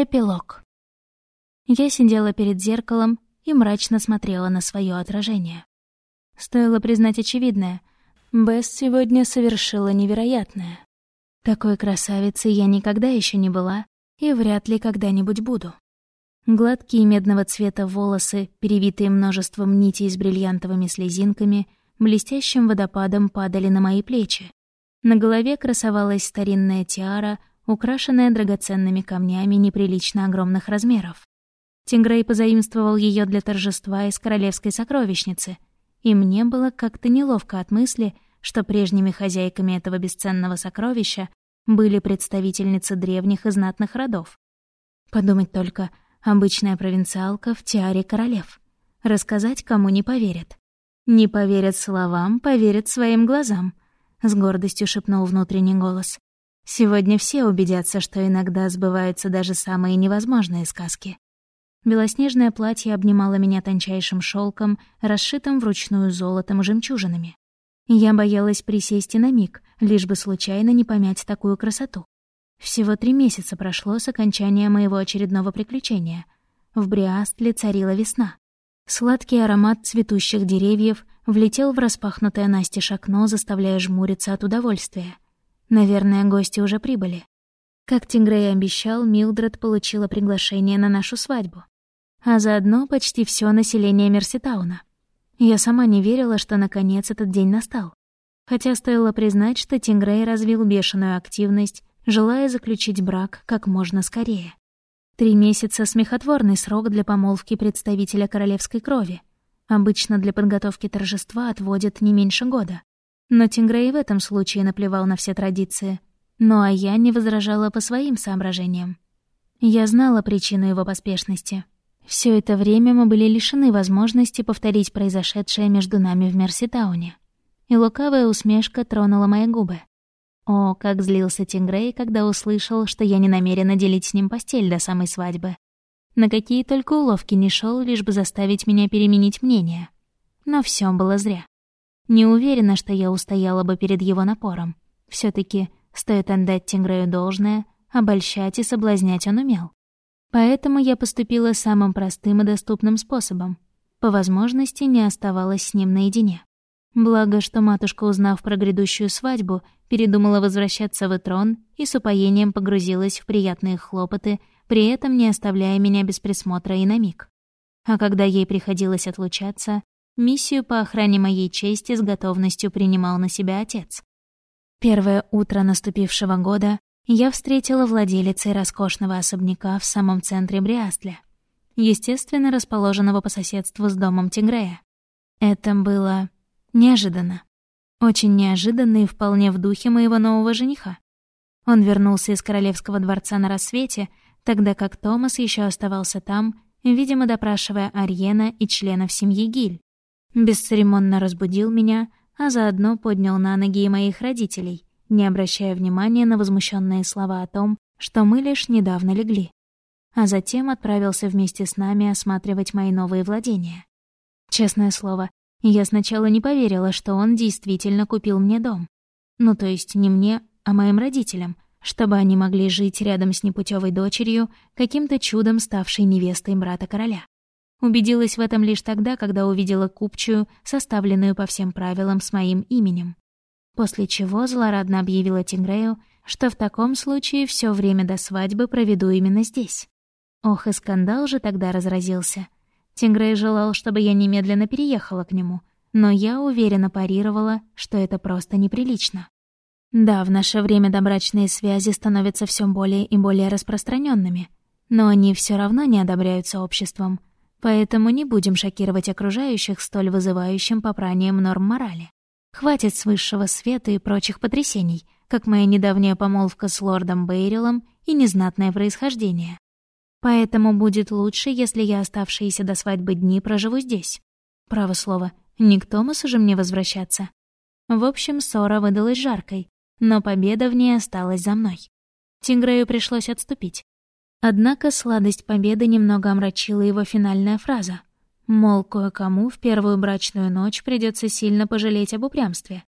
Эпилог. Я сидела перед зеркалом и мрачно смотрела на свое отражение. Стоило признать очевидное. Бест сегодня совершила невероятное. Такой красавицей я никогда еще не была и вряд ли когда-нибудь буду. Гладкие медного цвета волосы, перевитые множеством нитей с бриллиантовыми слезинками, блестящим водопадом падали на мои плечи. На голове красовалась старинная тиара, украшенная драгоценными камнями неприлично огромных размеров. Тингрей позаимствовал ее для торжества из королевской сокровищницы, и мне было как-то неловко от мысли, что прежними хозяйками этого бесценного сокровища были представительницы древних и знатных родов. Подумать только, обычная провинциалка в тиаре королев. Рассказать кому не поверят. Не поверят словам, поверят своим глазам, — с гордостью шепнул внутренний голос. Сегодня все убедятся, что иногда сбываются даже самые невозможные сказки. Белоснежное платье обнимало меня тончайшим шелком, расшитым вручную золотом и жемчужинами. Я боялась присесть и на миг, лишь бы случайно не помять такую красоту. Всего три месяца прошло с окончания моего очередного приключения. В Бриастле царила весна. Сладкий аромат цветущих деревьев влетел в распахнутое настежь окно, заставляя жмуриться от удовольствия — Наверное, гости уже прибыли. Как Тингрей обещал, Милдред получила приглашение на нашу свадьбу. А заодно почти все население Мерситауна. Я сама не верила, что наконец этот день настал. Хотя стоило признать, что Тингрей развил бешеную активность, желая заключить брак как можно скорее. Три месяца — смехотворный срок для помолвки представителя королевской крови. Обычно для подготовки торжества отводят не меньше года. Но Тингрей в этом случае наплевал на все традиции. Ну а я не возражала по своим соображениям. Я знала причину его поспешности. Все это время мы были лишены возможности повторить произошедшее между нами в Мерситауне. И лукавая усмешка тронула мои губы. О, как злился Тингрей, когда услышал, что я не намерена делить с ним постель до самой свадьбы. На какие только уловки не шел, лишь бы заставить меня переменить мнение. Но все было зря. Не уверена, что я устояла бы перед его напором. все таки стоит отдать Тингрею должное, обольщать и соблазнять он умел. Поэтому я поступила самым простым и доступным способом. По возможности не оставалась с ним наедине. Благо, что матушка, узнав про грядущую свадьбу, передумала возвращаться в Этрон и с упоением погрузилась в приятные хлопоты, при этом не оставляя меня без присмотра и на миг. А когда ей приходилось отлучаться, Миссию по охране моей чести с готовностью принимал на себя отец. Первое утро наступившего года я встретила владелицей роскошного особняка в самом центре Бриастля, естественно, расположенного по соседству с домом Тигрея. Это было неожиданно. Очень неожиданно и вполне в духе моего нового жениха. Он вернулся из королевского дворца на рассвете, тогда как Томас еще оставался там, видимо, допрашивая Ариена и членов семьи Гиль бесцеремонно разбудил меня, а заодно поднял на ноги и моих родителей, не обращая внимания на возмущенные слова о том, что мы лишь недавно легли. А затем отправился вместе с нами осматривать мои новые владения. Честное слово, я сначала не поверила, что он действительно купил мне дом. Ну, то есть не мне, а моим родителям, чтобы они могли жить рядом с непутевой дочерью, каким-то чудом ставшей невестой брата короля. Убедилась в этом лишь тогда, когда увидела купчую, составленную по всем правилам с моим именем. После чего злорадно объявила Тингрею, что в таком случае все время до свадьбы проведу именно здесь. Ох, и скандал же тогда разразился. Тингрей желал, чтобы я немедленно переехала к нему, но я уверенно парировала, что это просто неприлично. Да, в наше время добрачные связи становятся все более и более распространенными, но они все равно не одобряются обществом — Поэтому не будем шокировать окружающих столь вызывающим попранием норм морали. Хватит с высшего света и прочих потрясений, как моя недавняя помолвка с лордом Бейрилом и незнатное происхождение. Поэтому будет лучше, если я оставшиеся до свадьбы дни проживу здесь. Право слово, не к Томасу мне возвращаться. В общем, ссора выдалась жаркой, но победа в ней осталась за мной. Тингрею пришлось отступить. Однако сладость победы немного омрачила его финальная фраза. Мол, кое-кому в первую брачную ночь придется сильно пожалеть об упрямстве.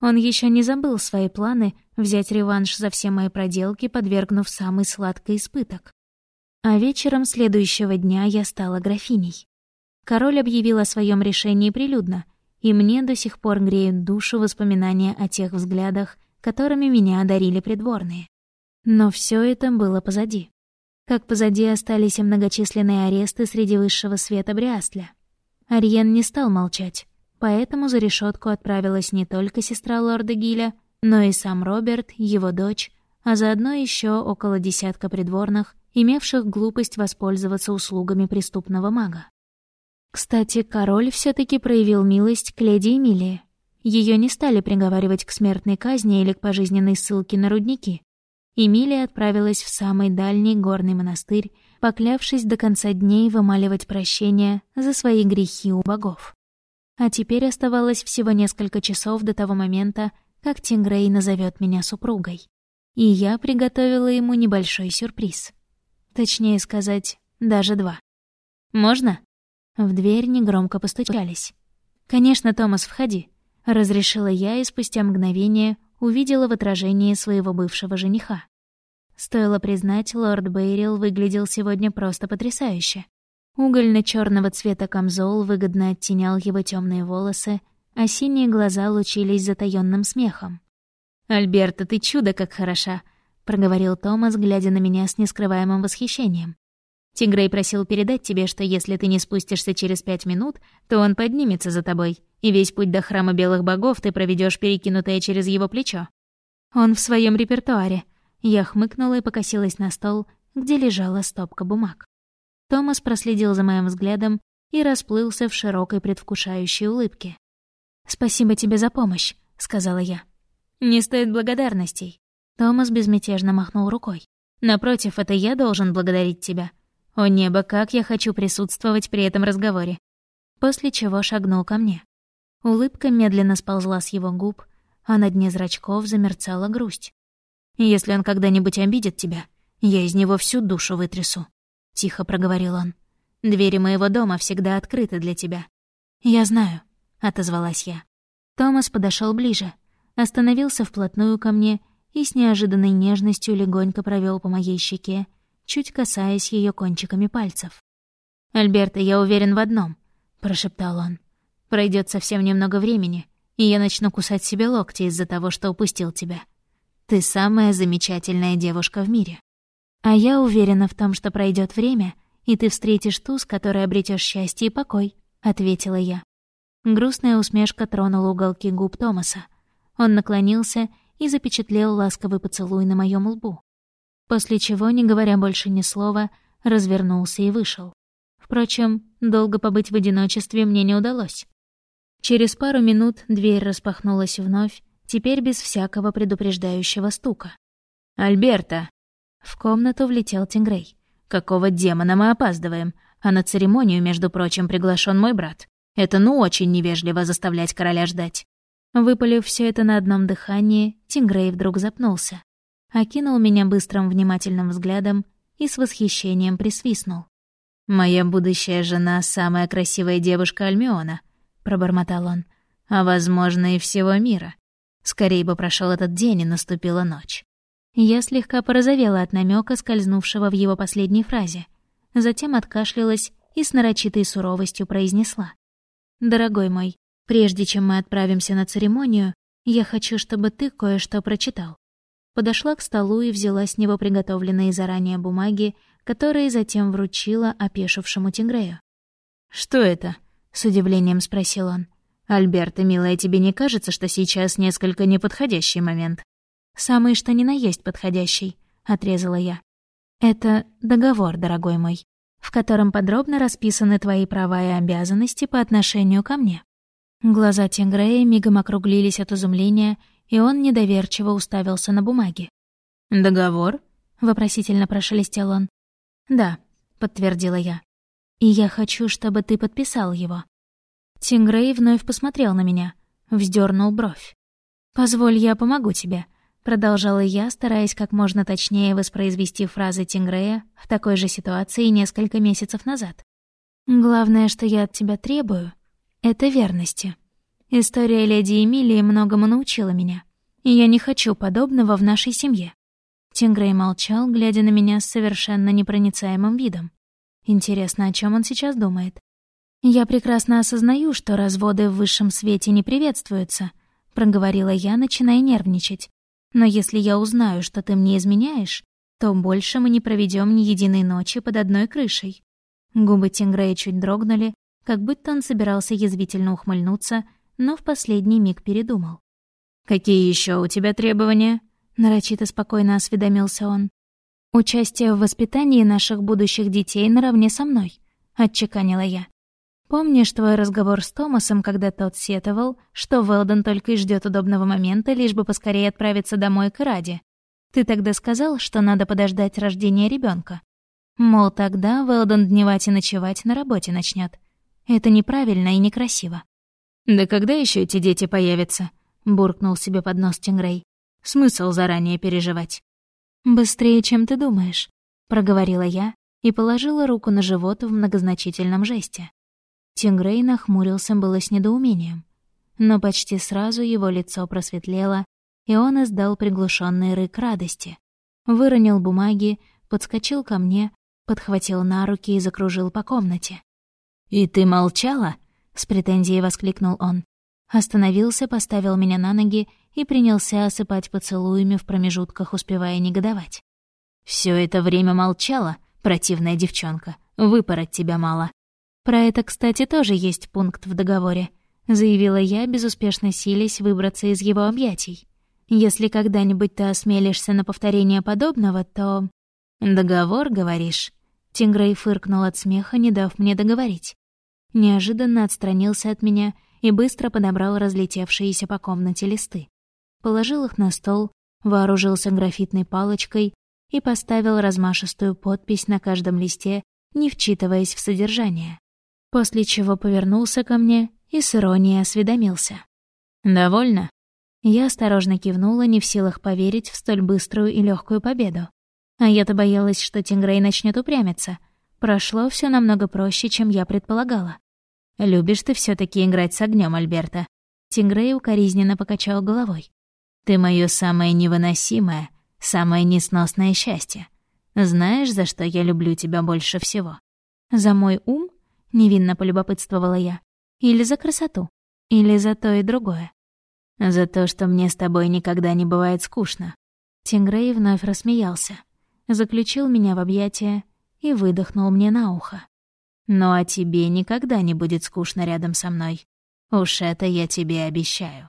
Он еще не забыл свои планы взять реванш за все мои проделки, подвергнув самый сладкий испыток. А вечером следующего дня я стала графиней. Король объявил о своем решении прилюдно, и мне до сих пор греют душу воспоминания о тех взглядах, которыми меня одарили придворные. Но все это было позади. Как позади остались и многочисленные аресты среди высшего света Бриастля. Ариен не стал молчать, поэтому за решетку отправилась не только сестра лорда Гиля, но и сам Роберт, его дочь, а заодно еще около десятка придворных, имевших глупость воспользоваться услугами преступного мага. Кстати, король все таки проявил милость к леди Эмилии. Ее не стали приговаривать к смертной казни или к пожизненной ссылке на рудники. Эмилия отправилась в самый дальний горный монастырь, поклявшись до конца дней вымаливать прощение за свои грехи у богов. А теперь оставалось всего несколько часов до того момента, как Тингрей назовет меня супругой. И я приготовила ему небольшой сюрприз. Точнее сказать, даже два. «Можно?» В дверь негромко постучались. «Конечно, Томас, входи», — разрешила я и спустя мгновение увидела в отражении своего бывшего жениха. Стоило признать, лорд Бейрил выглядел сегодня просто потрясающе. угольно черного цвета камзол выгодно оттенял его темные волосы, а синие глаза лучились затаённым смехом. «Альберта, ты чудо как хороша!» — проговорил Томас, глядя на меня с нескрываемым восхищением. Тигрей просил передать тебе, что если ты не спустишься через пять минут, то он поднимется за тобой, и весь путь до храма белых богов ты проведешь перекинутое через его плечо. Он в своем репертуаре. Я хмыкнула и покосилась на стол, где лежала стопка бумаг. Томас проследил за моим взглядом и расплылся в широкой предвкушающей улыбке. «Спасибо тебе за помощь», — сказала я. «Не стоит благодарностей». Томас безмятежно махнул рукой. «Напротив, это я должен благодарить тебя. О небо, как я хочу присутствовать при этом разговоре. После чего шагнул ко мне. Улыбка медленно сползла с его губ, а на дне зрачков замерцала грусть. «Если он когда-нибудь обидит тебя, я из него всю душу вытрясу», — тихо проговорил он. «Двери моего дома всегда открыты для тебя». «Я знаю», — отозвалась я. Томас подошел ближе, остановился вплотную ко мне и с неожиданной нежностью легонько провел по моей щеке, чуть касаясь ее кончиками пальцев. «Альберта, я уверен в одном», — прошептал он. Пройдет совсем немного времени, и я начну кусать себе локти из-за того, что упустил тебя. Ты самая замечательная девушка в мире. А я уверена в том, что пройдет время, и ты встретишь ту, с которой обретешь счастье и покой», — ответила я. Грустная усмешка тронула уголки губ Томаса. Он наклонился и запечатлел ласковый поцелуй на моем лбу после чего, не говоря больше ни слова, развернулся и вышел. Впрочем, долго побыть в одиночестве мне не удалось. Через пару минут дверь распахнулась вновь, теперь без всякого предупреждающего стука. «Альберта!» В комнату влетел Тингрей. «Какого демона мы опаздываем? А на церемонию, между прочим, приглашен мой брат. Это ну очень невежливо заставлять короля ждать». Выпалив все это на одном дыхании, Тингрей вдруг запнулся окинул меня быстрым внимательным взглядом и с восхищением присвистнул. «Моя будущая жена — самая красивая девушка Альмиона», — пробормотал он, «а, возможно, и всего мира. Скорее бы прошел этот день, и наступила ночь». Я слегка порозовела от намека, скользнувшего в его последней фразе. Затем откашлялась и с нарочитой суровостью произнесла. «Дорогой мой, прежде чем мы отправимся на церемонию, я хочу, чтобы ты кое-что прочитал подошла к столу и взяла с него приготовленные заранее бумаги, которые затем вручила опешившему Тингрею. «Что это?» — с удивлением спросил он. «Альберта, милая, тебе не кажется, что сейчас несколько неподходящий момент?» «Самый что ни на есть подходящий», — отрезала я. «Это договор, дорогой мой, в котором подробно расписаны твои права и обязанности по отношению ко мне». Глаза Тингрея мигом округлились от изумления, и он недоверчиво уставился на бумаги. «Договор?» — вопросительно прошелестел он. «Да», — подтвердила я. «И я хочу, чтобы ты подписал его». Тингрей вновь посмотрел на меня, вздернул бровь. «Позволь, я помогу тебе», — продолжала я, стараясь как можно точнее воспроизвести фразы Тингрея в такой же ситуации несколько месяцев назад. «Главное, что я от тебя требую, — это верности». История леди Эмилии многому научила меня, и я не хочу подобного в нашей семье. Тингрей молчал, глядя на меня с совершенно непроницаемым видом. Интересно, о чем он сейчас думает? «Я прекрасно осознаю, что разводы в высшем свете не приветствуются», — проговорила я, начиная нервничать. «Но если я узнаю, что ты мне изменяешь, то больше мы не проведем ни единой ночи под одной крышей». Губы Тингрея чуть дрогнули, как будто он собирался язвительно ухмыльнуться, но в последний миг передумал. «Какие еще у тебя требования?» — нарочито спокойно осведомился он. «Участие в воспитании наших будущих детей наравне со мной», — отчеканила я. Помнишь твой разговор с Томасом, когда тот сетовал, что Велден только и ждет удобного момента, лишь бы поскорее отправиться домой к Раде? Ты тогда сказал, что надо подождать рождения ребенка. Мол, тогда Велден дневать и ночевать на работе начнет. Это неправильно и некрасиво. «Да когда еще эти дети появятся?» — буркнул себе под нос Тингрей. «Смысл заранее переживать?» «Быстрее, чем ты думаешь», — проговорила я и положила руку на живот в многозначительном жесте. Тингрей нахмурился было с недоумением. Но почти сразу его лицо просветлело, и он издал приглушенный рык радости. Выронил бумаги, подскочил ко мне, подхватил на руки и закружил по комнате. «И ты молчала?» — с претензией воскликнул он. Остановился, поставил меня на ноги и принялся осыпать поцелуями в промежутках, успевая негодовать. Все это время молчала, противная девчонка. Выпороть тебя мало. «Про это, кстати, тоже есть пункт в договоре», — заявила я, безуспешно силясь выбраться из его объятий. «Если когда-нибудь ты осмелишься на повторение подобного, то...» «Договор, говоришь?» Тингрей фыркнул от смеха, не дав мне договорить. Неожиданно отстранился от меня и быстро подобрал разлетевшиеся по комнате листы. Положил их на стол, вооружился графитной палочкой и поставил размашистую подпись на каждом листе, не вчитываясь в содержание после чего повернулся ко мне и с иронией осведомился. «Довольно?» Я осторожно кивнула, не в силах поверить в столь быструю и легкую победу. А я-то боялась, что Тингрей начнет упрямиться. Прошло все намного проще, чем я предполагала. «Любишь ты все таки играть с огнем, Альберта?» Тингрей укоризненно покачал головой. «Ты мое самое невыносимое, самое несносное счастье. Знаешь, за что я люблю тебя больше всего?» «За мой ум?» Невинно полюбопытствовала я. Или за красоту. Или за то и другое. За то, что мне с тобой никогда не бывает скучно. Тингрей вновь рассмеялся. Заключил меня в объятия и выдохнул мне на ухо. «Ну а тебе никогда не будет скучно рядом со мной. Уж это я тебе обещаю».